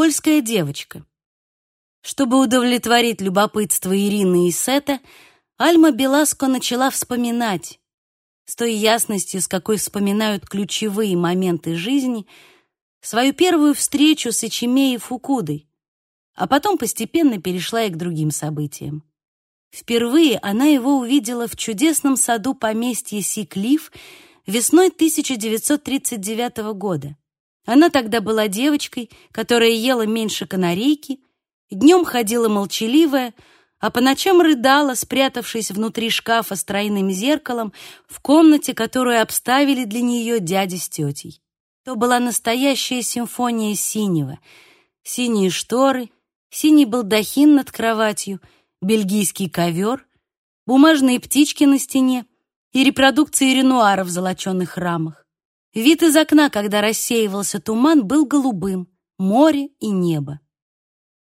Польская девочка. Чтобы удовлетворить любопытство Ирины и Сета, Альма Беласко начала вспоминать. С той ясностью, с какой вспоминают ключевые моменты жизни, свою первую встречу с Ичимеей Фукудой, а потом постепенно перешла и к другим событиям. Впервые она его увидела в чудесном саду поместья Сиклиф весной 1939 года. Она тогда была девочкой, которая ела меньше канарейки, днем ходила молчаливая, а по ночам рыдала, спрятавшись внутри шкафа с тройным зеркалом в комнате, которую обставили для нее дядя с тетей. То была настоящая симфония синего. Синие шторы, синий балдахин над кроватью — бельгийский ковер, бумажные птички на стене и репродукции Ренуара в золоченных рамах. Вид из окна, когда рассеивался туман, был голубым, море и небо.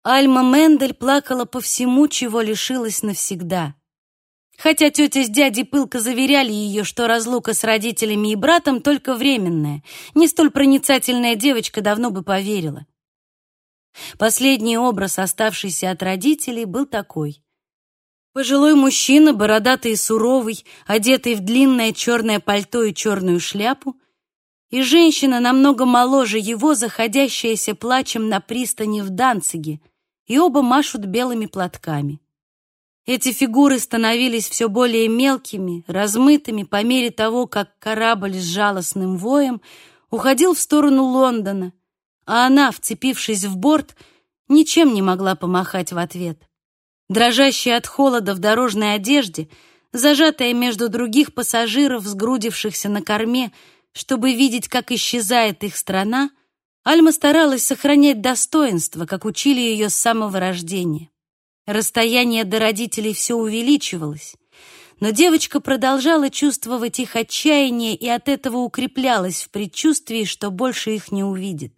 Альма Мендель плакала по всему, чего лишилась навсегда. Хотя тетя с дядей пылко заверяли ее, что разлука с родителями и братом только временная, не столь проницательная девочка давно бы поверила. Последний образ, оставшийся от родителей, был такой. Пожилой мужчина, бородатый и суровый, одетый в длинное черное пальто и черную шляпу, и женщина, намного моложе его, заходящаяся плачем на пристани в Данциге, и оба машут белыми платками. Эти фигуры становились все более мелкими, размытыми по мере того, как корабль с жалостным воем уходил в сторону Лондона, а она, вцепившись в борт, ничем не могла помахать в ответ. Дрожащая от холода в дорожной одежде, зажатая между других пассажиров, сгрудившихся на корме, чтобы видеть, как исчезает их страна, Альма старалась сохранять достоинство, как учили ее с самого рождения. Расстояние до родителей все увеличивалось, но девочка продолжала чувствовать их отчаяние и от этого укреплялась в предчувствии, что больше их не увидит.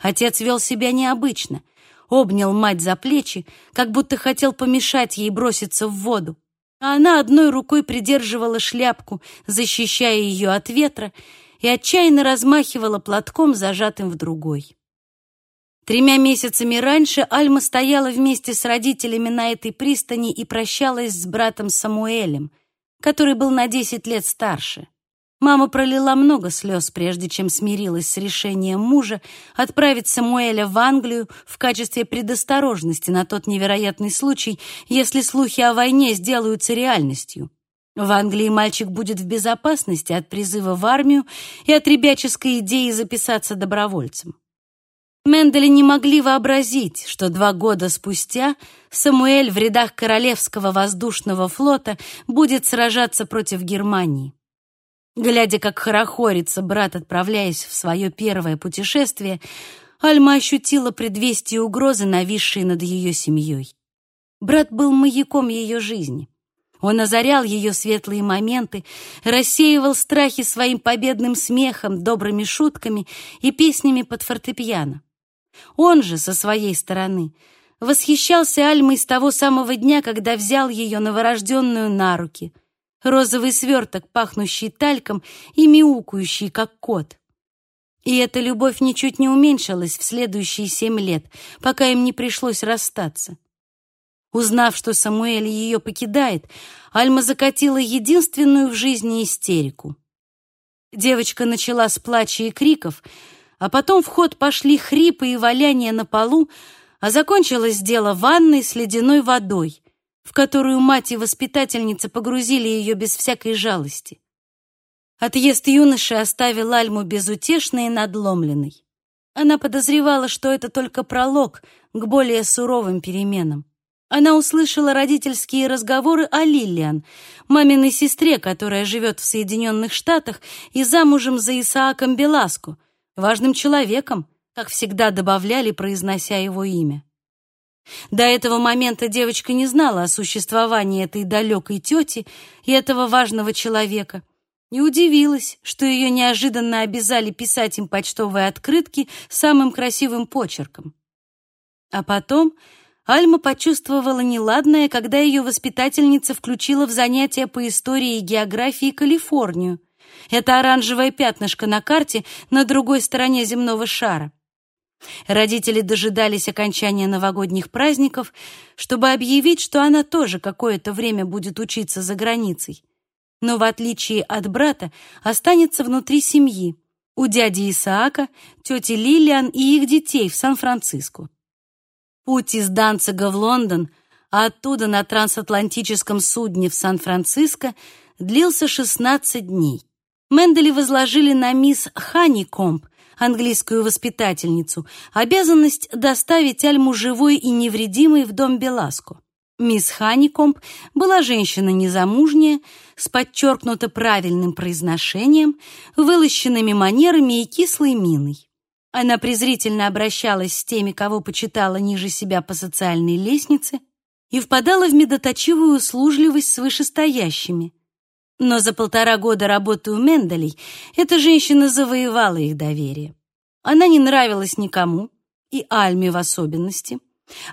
Отец вел себя необычно, обнял мать за плечи, как будто хотел помешать ей броситься в воду, а она одной рукой придерживала шляпку, защищая ее от ветра, и отчаянно размахивала платком, зажатым в другой. Тремя месяцами раньше Альма стояла вместе с родителями на этой пристани и прощалась с братом Самуэлем, который был на десять лет старше. Мама пролила много слез, прежде чем смирилась с решением мужа отправить Самуэля в Англию в качестве предосторожности на тот невероятный случай, если слухи о войне сделаются реальностью. В Англии мальчик будет в безопасности от призыва в армию и от ребяческой идеи записаться добровольцем. Мендели не могли вообразить, что два года спустя Самуэль в рядах Королевского воздушного флота будет сражаться против Германии. Глядя, как хорохорится брат, отправляясь в свое первое путешествие, Альма ощутила предвестие угрозы, нависшей над ее семьей. Брат был маяком ее жизни. Он озарял ее светлые моменты, рассеивал страхи своим победным смехом, добрыми шутками и песнями под фортепиано. Он же, со своей стороны, восхищался Альмой с того самого дня, когда взял ее новорожденную на руки — розовый сверток, пахнущий тальком и мяукающий, как кот. И эта любовь ничуть не уменьшилась в следующие семь лет, пока им не пришлось расстаться. Узнав, что Самуэль ее покидает, Альма закатила единственную в жизни истерику. Девочка начала с плача и криков, а потом в ход пошли хрипы и валяния на полу, а закончилось дело ванной с ледяной водой в которую мать и воспитательница погрузили ее без всякой жалости. Отъезд юноши оставил Альму безутешной и надломленной. Она подозревала, что это только пролог к более суровым переменам. Она услышала родительские разговоры о Лилиан, маминой сестре, которая живет в Соединенных Штатах и замужем за Исааком Беласку, важным человеком, как всегда добавляли, произнося его имя. До этого момента девочка не знала о существовании этой далекой тети и этого важного человека и удивилась, что ее неожиданно обязали писать им почтовые открытки самым красивым почерком. А потом Альма почувствовала неладное, когда ее воспитательница включила в занятия по истории и географии Калифорнию. Это оранжевое пятнышко на карте на другой стороне земного шара. Родители дожидались окончания новогодних праздников, чтобы объявить, что она тоже какое-то время будет учиться за границей. Но в отличие от брата, останется внутри семьи, у дяди Исаака, тети Лилиан и их детей в Сан-Франциско. Путь из Данцига в Лондон, а оттуда на трансатлантическом судне в Сан-Франциско длился 16 дней. Мендели возложили на мисс Ханикомб, английскую воспитательницу, обязанность доставить Альму живой и невредимой в дом Беласко. Мисс Ханикомб была женщина незамужняя, с подчеркнуто правильным произношением, вылощенными манерами и кислой миной. Она презрительно обращалась с теми, кого почитала ниже себя по социальной лестнице, и впадала в медоточивую услужливость с вышестоящими. Но за полтора года работы у Менделей эта женщина завоевала их доверие. Она не нравилась никому, и Альме в особенности.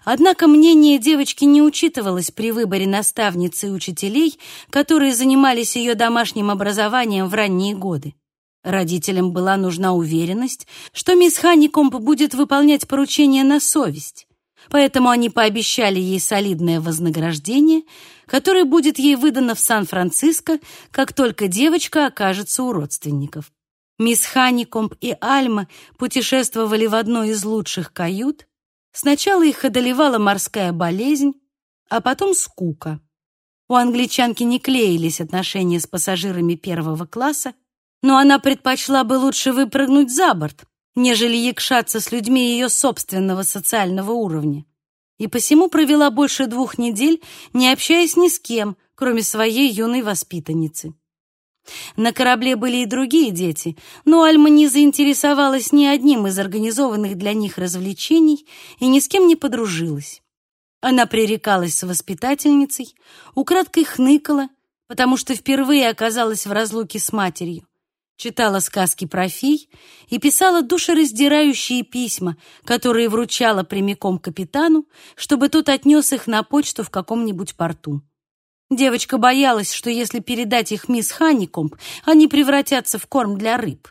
Однако мнение девочки не учитывалось при выборе наставницы и учителей, которые занимались ее домашним образованием в ранние годы. Родителям была нужна уверенность, что мисс Ханикомп будет выполнять поручения на совесть, поэтому они пообещали ей солидное вознаграждение, которое будет ей выдано в Сан-Франциско, как только девочка окажется у родственников. Мисс Ханикомп и Альма путешествовали в одной из лучших кают. Сначала их одолевала морская болезнь, а потом скука. У англичанки не клеились отношения с пассажирами первого класса, но она предпочла бы лучше выпрыгнуть за борт, нежели якшаться с людьми ее собственного социального уровня. И посему провела больше двух недель, не общаясь ни с кем, кроме своей юной воспитанницы. На корабле были и другие дети, но Альма не заинтересовалась ни одним из организованных для них развлечений и ни с кем не подружилась. Она пререкалась с воспитательницей, украдкой хныкала, потому что впервые оказалась в разлуке с матерью читала сказки про фей и писала душераздирающие письма, которые вручала прямиком капитану, чтобы тот отнес их на почту в каком-нибудь порту. Девочка боялась, что если передать их мисс Ханикомб, они превратятся в корм для рыб.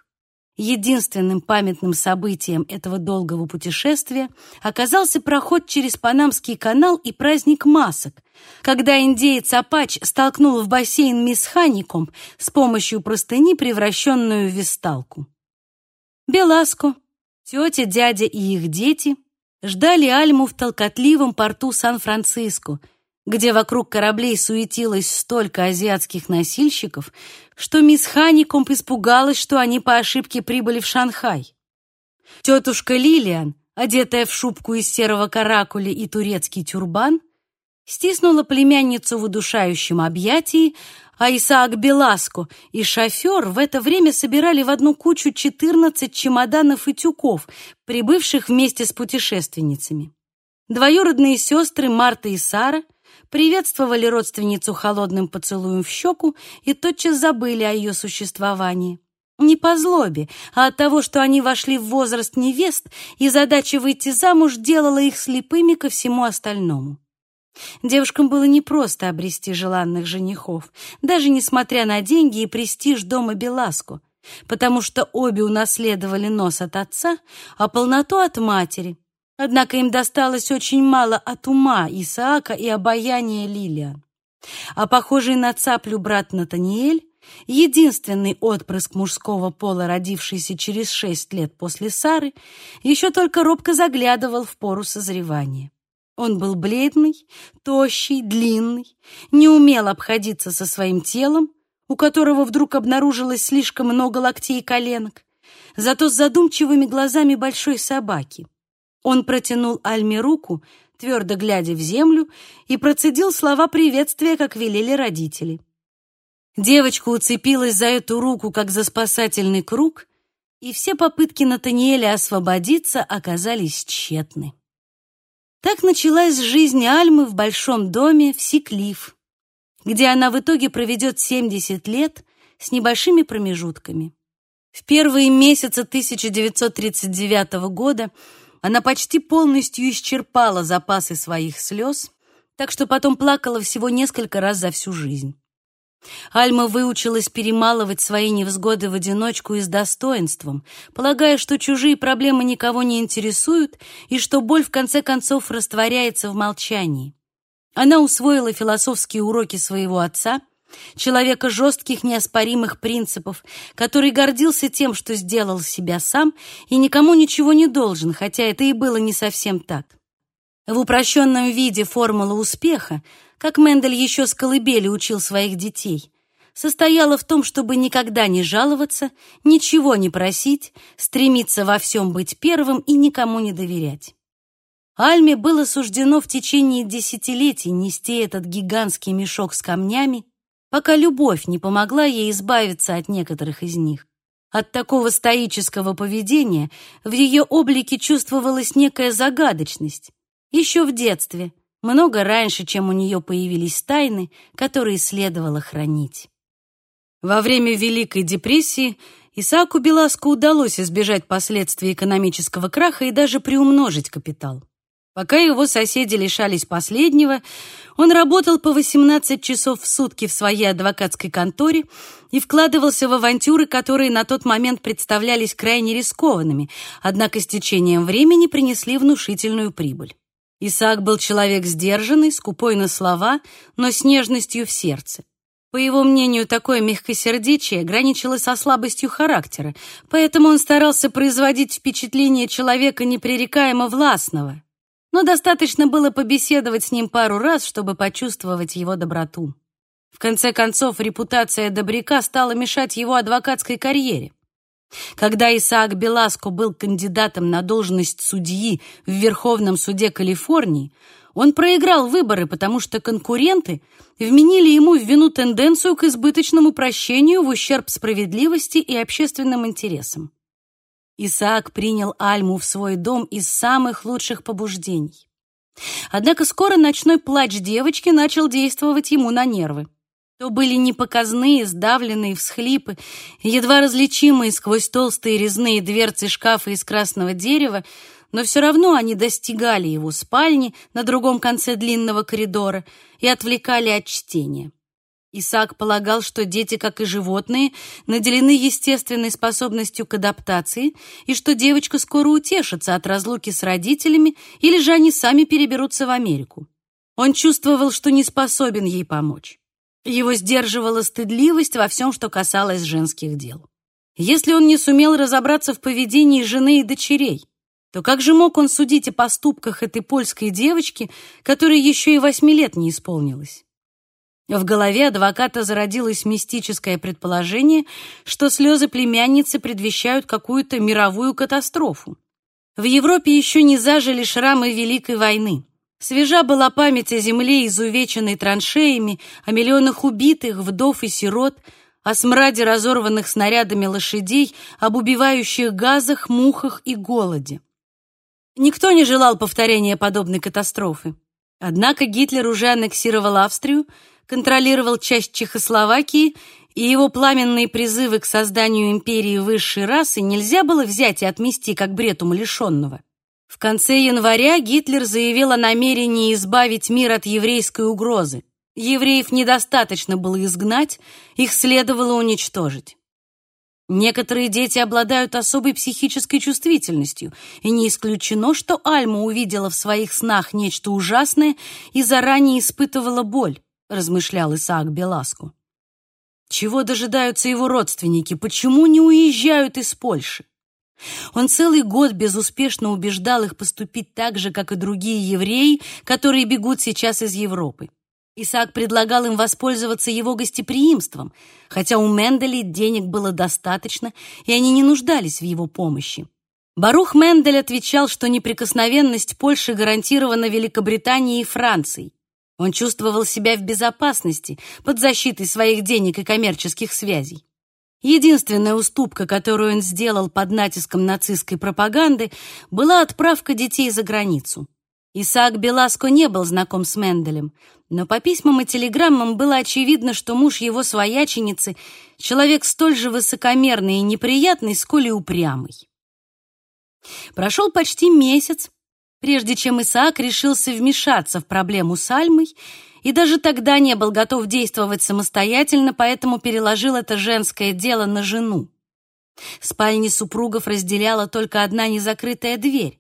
Единственным памятным событием этого долгого путешествия оказался проход через Панамский канал и праздник масок, когда индеец Апач столкнул в бассейн мисс Хаником с помощью простыни, превращенную в висталку. Беласко, тетя, дядя и их дети ждали Альму в толкотливом порту Сан-Франциско — где вокруг кораблей суетилось столько азиатских носильщиков, что мисс Ханикомп испугалась, что они по ошибке прибыли в Шанхай. Тетушка Лилиан, одетая в шубку из серого каракуля и турецкий тюрбан, стиснула племянницу в удушающем объятии, а Исаак Беласко и шофер в это время собирали в одну кучу 14 чемоданов и тюков, прибывших вместе с путешественницами. Двоюродные сестры Марта и Сара — приветствовали родственницу холодным поцелуем в щеку и тотчас забыли о ее существовании. Не по злобе, а от того, что они вошли в возраст невест, и задача выйти замуж делала их слепыми ко всему остальному. Девушкам было непросто обрести желанных женихов, даже несмотря на деньги и престиж дома Беласко, потому что обе унаследовали нос от отца, а полноту от матери — Однако им досталось очень мало от ума Исаака и обаяния Лилиан. А похожий на цаплю брат Натаниэль, единственный отпрыск мужского пола, родившийся через шесть лет после Сары, еще только робко заглядывал в пору созревания. Он был бледный, тощий, длинный, не умел обходиться со своим телом, у которого вдруг обнаружилось слишком много локтей и коленок, зато с задумчивыми глазами большой собаки — он протянул Альме руку, твердо глядя в землю, и процедил слова приветствия, как велели родители. Девочка уцепилась за эту руку, как за спасательный круг, и все попытки Натаниэля освободиться оказались тщетны. Так началась жизнь Альмы в большом доме в Сиклиф, где она в итоге проведет 70 лет с небольшими промежутками. В первые месяцы 1939 года она почти полностью исчерпала запасы своих слез, так что потом плакала всего несколько раз за всю жизнь. Альма выучилась перемалывать свои невзгоды в одиночку и с достоинством, полагая, что чужие проблемы никого не интересуют и что боль в конце концов растворяется в молчании. Она усвоила философские уроки своего отца, человека жестких неоспоримых принципов, который гордился тем, что сделал себя сам и никому ничего не должен, хотя это и было не совсем так. В упрощенном виде формула успеха, как Мендель еще с колыбели учил своих детей, состояла в том, чтобы никогда не жаловаться, ничего не просить, стремиться во всем быть первым и никому не доверять. Альме было суждено в течение десятилетий нести этот гигантский мешок с камнями, пока любовь не помогла ей избавиться от некоторых из них. От такого стоического поведения в ее облике чувствовалась некая загадочность. Еще в детстве, много раньше, чем у нее появились тайны, которые следовало хранить. Во время Великой депрессии Исааку Беласку удалось избежать последствий экономического краха и даже приумножить капитал. Пока его соседи лишались последнего, он работал по 18 часов в сутки в своей адвокатской конторе и вкладывался в авантюры, которые на тот момент представлялись крайне рискованными, однако с течением времени принесли внушительную прибыль. Исаак был человек сдержанный, скупой на слова, но с нежностью в сердце. По его мнению, такое мягкосердечие граничило со слабостью характера, поэтому он старался производить впечатление человека непререкаемо властного, но достаточно было побеседовать с ним пару раз, чтобы почувствовать его доброту. В конце концов, репутация добряка стала мешать его адвокатской карьере. Когда Исаак Беласко был кандидатом на должность судьи в Верховном суде Калифорнии, он проиграл выборы, потому что конкуренты вменили ему в вину тенденцию к избыточному прощению в ущерб справедливости и общественным интересам. Исаак принял Альму в свой дом из самых лучших побуждений. Однако скоро ночной плач девочки начал действовать ему на нервы. То были непоказные, сдавленные всхлипы, едва различимые сквозь толстые резные дверцы шкафа из красного дерева, но все равно они достигали его спальни на другом конце длинного коридора и отвлекали от чтения. Исаак полагал, что дети, как и животные, наделены естественной способностью к адаптации и что девочка скоро утешится от разлуки с родителями или же они сами переберутся в Америку. Он чувствовал, что не способен ей помочь. Его сдерживала стыдливость во всем, что касалось женских дел. Если он не сумел разобраться в поведении жены и дочерей, то как же мог он судить о поступках этой польской девочки, которой еще и восьми лет не исполнилось? В голове адвоката зародилось мистическое предположение, что слезы племянницы предвещают какую-то мировую катастрофу. В Европе еще не зажили шрамы Великой войны. Свежа была память о земле, изувеченной траншеями, о миллионах убитых, вдов и сирот, о смраде разорванных снарядами лошадей, об убивающих газах, мухах и голоде. Никто не желал повторения подобной катастрофы. Однако Гитлер уже аннексировал Австрию, контролировал часть Чехословакии, и его пламенные призывы к созданию империи высшей расы нельзя было взять и отмести как бред умалишенного. В конце января Гитлер заявил о намерении избавить мир от еврейской угрозы. Евреев недостаточно было изгнать, их следовало уничтожить. Некоторые дети обладают особой психической чувствительностью, и не исключено, что Альма увидела в своих снах нечто ужасное и заранее испытывала боль размышлял Исаак Беласку. Чего дожидаются его родственники? Почему не уезжают из Польши? Он целый год безуспешно убеждал их поступить так же, как и другие евреи, которые бегут сейчас из Европы. Исаак предлагал им воспользоваться его гостеприимством, хотя у Менделя денег было достаточно, и они не нуждались в его помощи. Барух Мендель отвечал, что неприкосновенность Польши гарантирована Великобританией и Францией. Он чувствовал себя в безопасности под защитой своих денег и коммерческих связей. Единственная уступка, которую он сделал под натиском нацистской пропаганды, была отправка детей за границу. Исаак Беласко не был знаком с Менделем, но по письмам и телеграммам было очевидно, что муж его свояченицы — человек столь же высокомерный и неприятный, сколь и упрямый. Прошел почти месяц, прежде чем Исаак решился вмешаться в проблему с Альмой и даже тогда не был готов действовать самостоятельно, поэтому переложил это женское дело на жену. Спальни супругов разделяла только одна незакрытая дверь,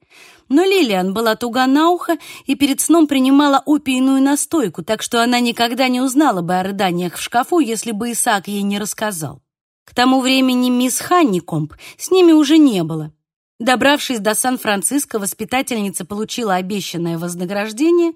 но Лилиан была туга на ухо и перед сном принимала опийную настойку, так что она никогда не узнала бы о рыданиях в шкафу, если бы Исаак ей не рассказал. К тому времени мисс Ханникомб с ними уже не было. Добравшись до Сан-Франциско, воспитательница получила обещанное вознаграждение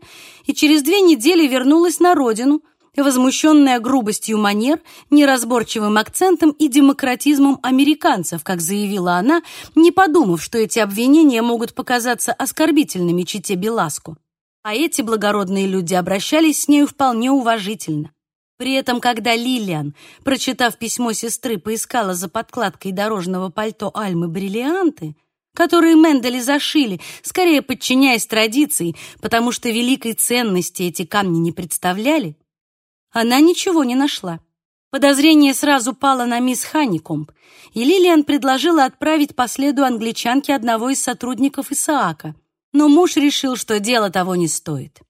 и через две недели вернулась на родину, возмущенная грубостью манер, неразборчивым акцентом и демократизмом американцев, как заявила она, не подумав, что эти обвинения могут показаться оскорбительными чите Беласку. А эти благородные люди обращались с нею вполне уважительно. При этом, когда Лилиан, прочитав письмо сестры, поискала за подкладкой дорожного пальто Альмы бриллианты, которые Мендели зашили, скорее подчиняясь традиции, потому что великой ценности эти камни не представляли, она ничего не нашла. Подозрение сразу пало на мисс Ханикомб, и Лилиан предложила отправить по следу англичанки одного из сотрудников Исаака. Но муж решил, что дело того не стоит.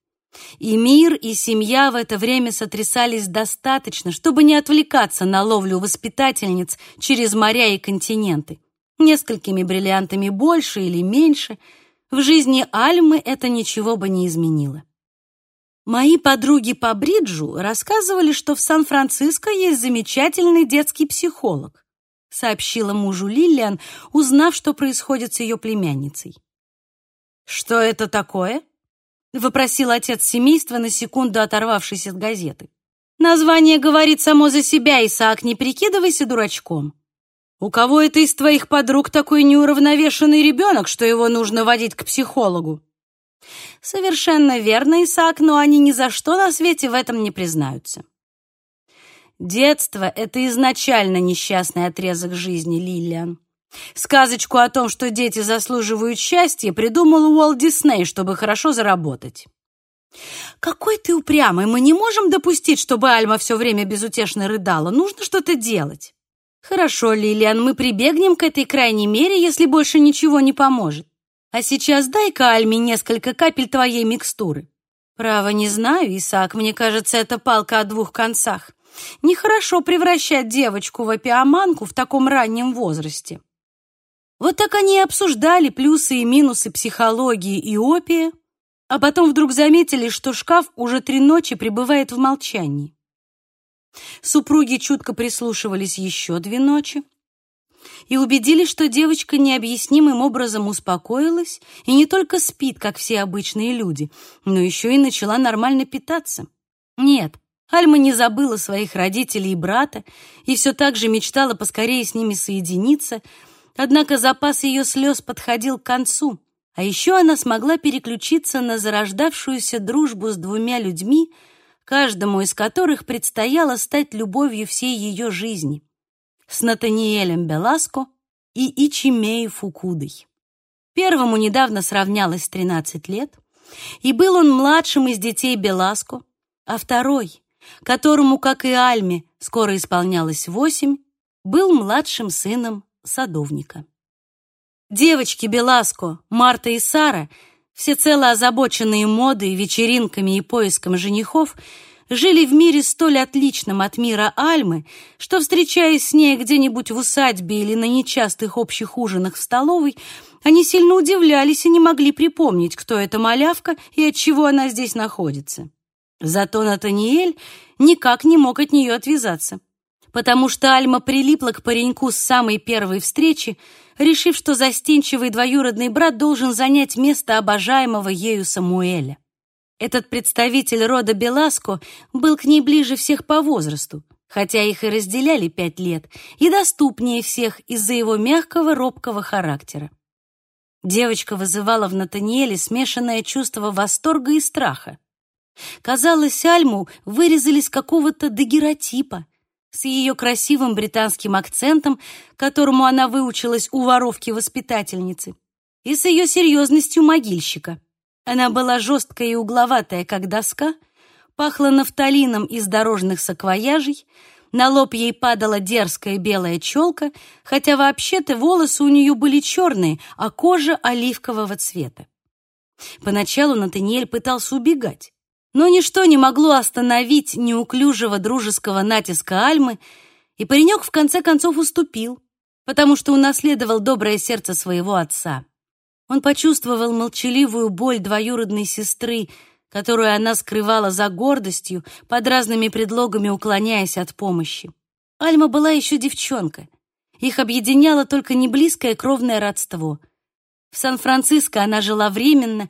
И мир, и семья в это время сотрясались достаточно, чтобы не отвлекаться на ловлю воспитательниц через моря и континенты. Несколькими бриллиантами больше или меньше, в жизни Альмы это ничего бы не изменило. Мои подруги по бриджу рассказывали, что в Сан-Франциско есть замечательный детский психолог, сообщила мужу Лилиан, узнав, что происходит с ее племянницей. Что это такое? вопросил отец семейства, на секунду оторвавшись от газеты. Название говорит само за себя, Исаак, не прикидывайся дурачком. У кого это из твоих подруг такой неуравновешенный ребенок, что его нужно водить к психологу? Совершенно верно, Исаак, но они ни за что на свете в этом не признаются. Детство — это изначально несчастный отрезок жизни, Лилиан. Сказочку о том, что дети заслуживают счастья, придумал Уолт Дисней, чтобы хорошо заработать. «Какой ты упрямый! Мы не можем допустить, чтобы Альма все время безутешно рыдала. Нужно что-то делать». «Хорошо, Лилиан, мы прибегнем к этой крайней мере, если больше ничего не поможет. А сейчас дай-ка Альме несколько капель твоей микстуры. Право не знаю, Исаак, мне кажется, это палка о двух концах. Нехорошо превращать девочку в опиоманку в таком раннем возрасте. Вот так они и обсуждали плюсы и минусы психологии и опия, а потом вдруг заметили, что шкаф уже три ночи пребывает в молчании. Супруги чутко прислушивались еще две ночи, и убедились, что девочка необъяснимым образом успокоилась и не только спит, как все обычные люди, но еще и начала нормально питаться. Нет, Альма не забыла своих родителей и брата и все так же мечтала поскорее с ними соединиться, однако запас ее слез подходил к концу, а еще она смогла переключиться на зарождавшуюся дружбу с двумя людьми, каждому из которых предстояло стать любовью всей ее жизни с Натаниэлем Беласко и Ичимеей Фукудой. Первому недавно сравнялось 13 лет, и был он младшим из детей Беласко, а второй, которому, как и Альме, скоро исполнялось восемь, был младшим сыном садовника. Девочки Беласко, Марта и Сара, всецело озабоченные модой, вечеринками и поиском женихов, жили в мире столь отличном от мира Альмы, что, встречаясь с ней где-нибудь в усадьбе или на нечастых общих ужинах в столовой, они сильно удивлялись и не могли припомнить, кто эта малявка и от чего она здесь находится. Зато Натаниэль никак не мог от нее отвязаться, потому что Альма прилипла к пареньку с самой первой встречи, решив, что застенчивый двоюродный брат должен занять место обожаемого ею Самуэля. Этот представитель рода Беласко был к ней ближе всех по возрасту, хотя их и разделяли пять лет, и доступнее всех из-за его мягкого, робкого характера. Девочка вызывала в Натаниэле смешанное чувство восторга и страха. Казалось, Альму вырезали с какого-то дагеротипа, с ее красивым британским акцентом, которому она выучилась у воровки-воспитательницы, и с ее серьезностью могильщика. Она была жесткая и угловатая, как доска, пахла нафталином из дорожных саквояжей, на лоб ей падала дерзкая белая челка, хотя вообще-то волосы у нее были черные, а кожа оливкового цвета. Поначалу Натаниэль пытался убегать, Но ничто не могло остановить неуклюжего дружеского натиска Альмы, и паренек в конце концов уступил, потому что унаследовал доброе сердце своего отца. Он почувствовал молчаливую боль двоюродной сестры, которую она скрывала за гордостью, под разными предлогами уклоняясь от помощи. Альма была еще девчонка. Их объединяло только неблизкое кровное родство. В Сан-Франциско она жила временно,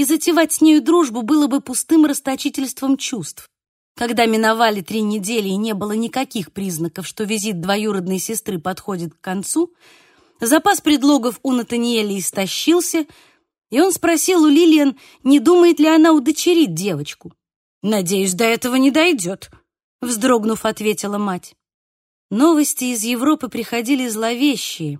и затевать с нею дружбу было бы пустым расточительством чувств. Когда миновали три недели и не было никаких признаков, что визит двоюродной сестры подходит к концу, запас предлогов у Натаниэля истощился, и он спросил у Лилиан, не думает ли она удочерить девочку. «Надеюсь, до этого не дойдет», — вздрогнув, ответила мать. Новости из Европы приходили зловещие.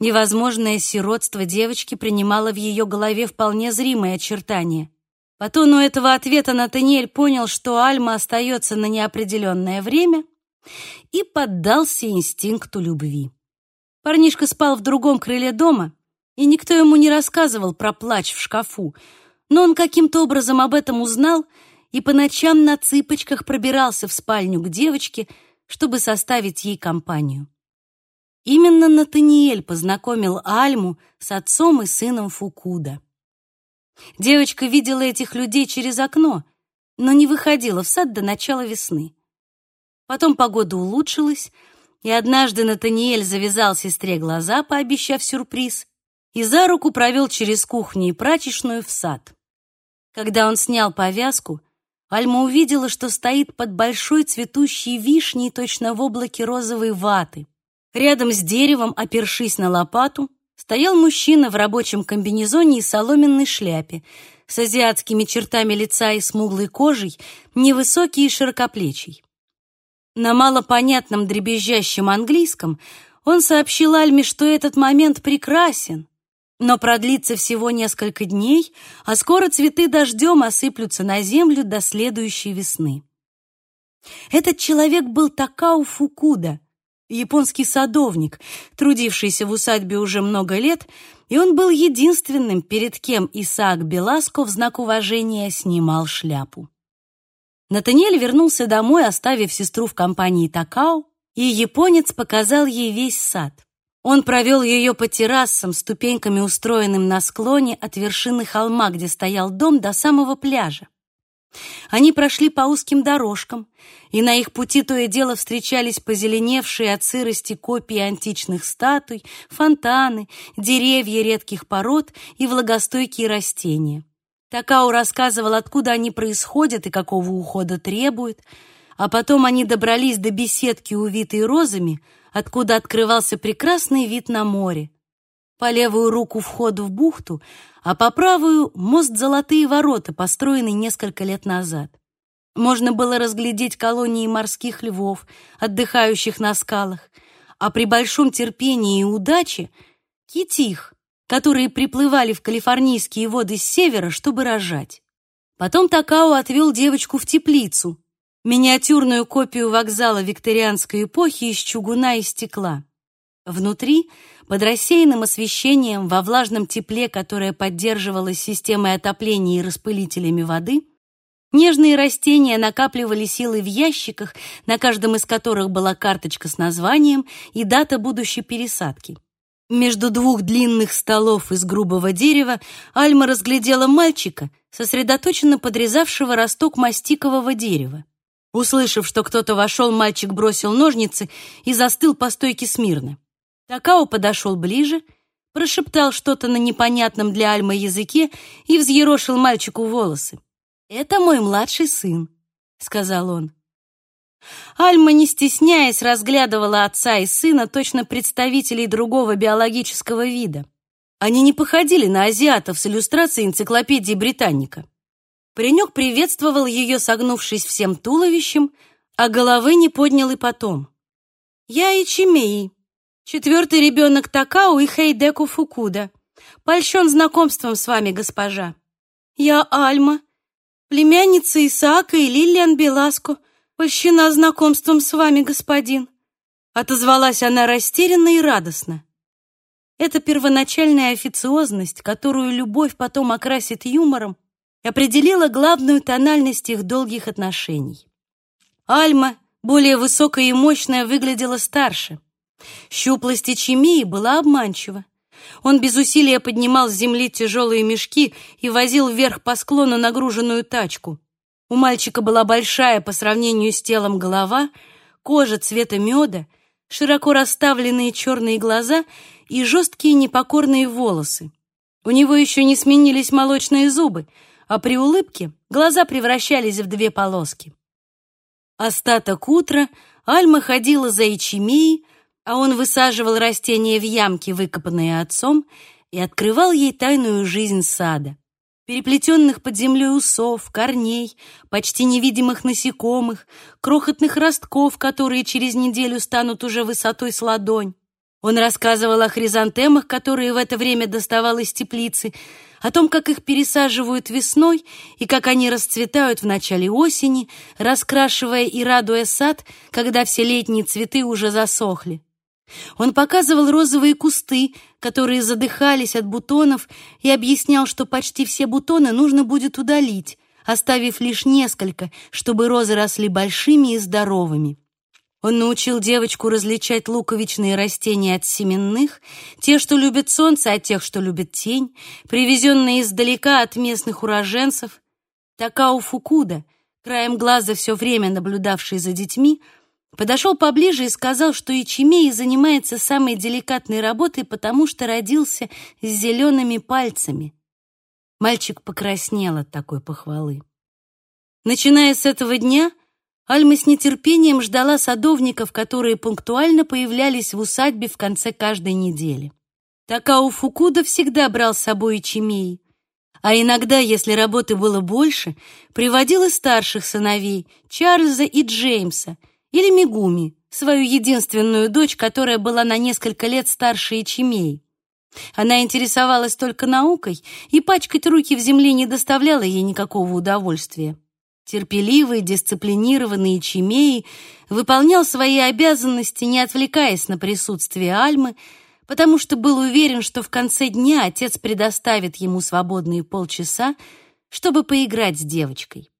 Невозможное сиротство девочки принимало в ее голове вполне зримые очертания. По тону этого ответа Натаниэль понял, что Альма остается на неопределенное время и поддался инстинкту любви. Парнишка спал в другом крыле дома, и никто ему не рассказывал про плач в шкафу, но он каким-то образом об этом узнал и по ночам на цыпочках пробирался в спальню к девочке, чтобы составить ей компанию. Именно Натаниэль познакомил Альму с отцом и сыном Фукуда. Девочка видела этих людей через окно, но не выходила в сад до начала весны. Потом погода улучшилась, и однажды Натаниэль завязал сестре глаза, пообещав сюрприз, и за руку провел через кухню и прачечную в сад. Когда он снял повязку, Альма увидела, что стоит под большой цветущей вишней точно в облаке розовой ваты. Рядом с деревом, опершись на лопату, стоял мужчина в рабочем комбинезоне и соломенной шляпе, с азиатскими чертами лица и смуглой кожей, невысокий и широкоплечий. На малопонятном дребезжащем английском он сообщил Альме, что этот момент прекрасен, но продлится всего несколько дней, а скоро цветы дождем осыплются на землю до следующей весны. Этот человек был Такао Фукуда — японский садовник, трудившийся в усадьбе уже много лет, и он был единственным, перед кем Исаак Беласко в знак уважения снимал шляпу. Натаниэль вернулся домой, оставив сестру в компании Такао, и японец показал ей весь сад. Он провел ее по террасам, ступеньками устроенным на склоне от вершины холма, где стоял дом, до самого пляжа. Они прошли по узким дорожкам, и на их пути то и дело встречались позеленевшие от сырости копии античных статуй, фонтаны, деревья редких пород и влагостойкие растения. Такау рассказывал, откуда они происходят и какого ухода требуют, а потом они добрались до беседки, увитой розами, откуда открывался прекрасный вид на море. По левую руку вход в бухту, а по правую — мост «Золотые ворота», построенный несколько лет назад. Можно было разглядеть колонии морских львов, отдыхающих на скалах, а при большом терпении и удаче — китих, которые приплывали в калифорнийские воды с севера, чтобы рожать. Потом Такао отвел девочку в теплицу, миниатюрную копию вокзала викторианской эпохи из чугуна и стекла. Внутри, под рассеянным освещением, во влажном тепле, которое поддерживалось системой отопления и распылителями воды, Нежные растения накапливали силы в ящиках, на каждом из которых была карточка с названием и дата будущей пересадки. Между двух длинных столов из грубого дерева Альма разглядела мальчика, сосредоточенно подрезавшего росток мастикового дерева. Услышав, что кто-то вошел, мальчик бросил ножницы и застыл по стойке смирно. Такао подошел ближе, прошептал что-то на непонятном для Альмы языке и взъерошил мальчику волосы. «Это мой младший сын», — сказал он. Альма, не стесняясь, разглядывала отца и сына, точно представителей другого биологического вида. Они не походили на азиатов с иллюстрацией энциклопедии Британника. Паренек приветствовал ее, согнувшись всем туловищем, а головы не поднял и потом. «Я Ичимеи, четвертый ребенок Такао и Хейдеку Фукуда. Польщен знакомством с вами, госпожа. Я Альма, племянница Исаака и Лилиан Беласко, польщена знакомством с вами, господин». Отозвалась она растерянно и радостно. Эта первоначальная официозность, которую любовь потом окрасит юмором, определила главную тональность их долгих отношений. Альма, более высокая и мощная, выглядела старше. Щуплость Чемии была обманчива. Он без усилия поднимал с земли тяжелые мешки и возил вверх по склону нагруженную тачку. У мальчика была большая по сравнению с телом голова, кожа цвета меда, широко расставленные черные глаза и жесткие непокорные волосы. У него еще не сменились молочные зубы, а при улыбке глаза превращались в две полоски. Остаток утра Альма ходила за Ичимией, а он высаживал растения в ямки, выкопанные отцом, и открывал ей тайную жизнь сада. Переплетенных под землей усов, корней, почти невидимых насекомых, крохотных ростков, которые через неделю станут уже высотой с ладонь. Он рассказывал о хризантемах, которые в это время доставал из теплицы, о том, как их пересаживают весной и как они расцветают в начале осени, раскрашивая и радуя сад, когда все летние цветы уже засохли. Он показывал розовые кусты, которые задыхались от бутонов, и объяснял, что почти все бутоны нужно будет удалить, оставив лишь несколько, чтобы розы росли большими и здоровыми. Он научил девочку различать луковичные растения от семенных, те, что любят солнце, от тех, что любят тень, привезенные издалека от местных уроженцев. Такао Фукуда, краем глаза все время наблюдавший за детьми, подошел поближе и сказал, что Ичимей занимается самой деликатной работой, потому что родился с зелеными пальцами. Мальчик покраснел от такой похвалы. Начиная с этого дня, Альма с нетерпением ждала садовников, которые пунктуально появлялись в усадьбе в конце каждой недели. Такао Фукуда всегда брал с собой Ичимей, а иногда, если работы было больше, приводил и старших сыновей, Чарльза и Джеймса, или Мигуми, свою единственную дочь, которая была на несколько лет старше Ичимей. Она интересовалась только наукой, и пачкать руки в земле не доставляло ей никакого удовольствия. Терпеливый, дисциплинированный Чимей выполнял свои обязанности, не отвлекаясь на присутствие Альмы, потому что был уверен, что в конце дня отец предоставит ему свободные полчаса, чтобы поиграть с девочкой.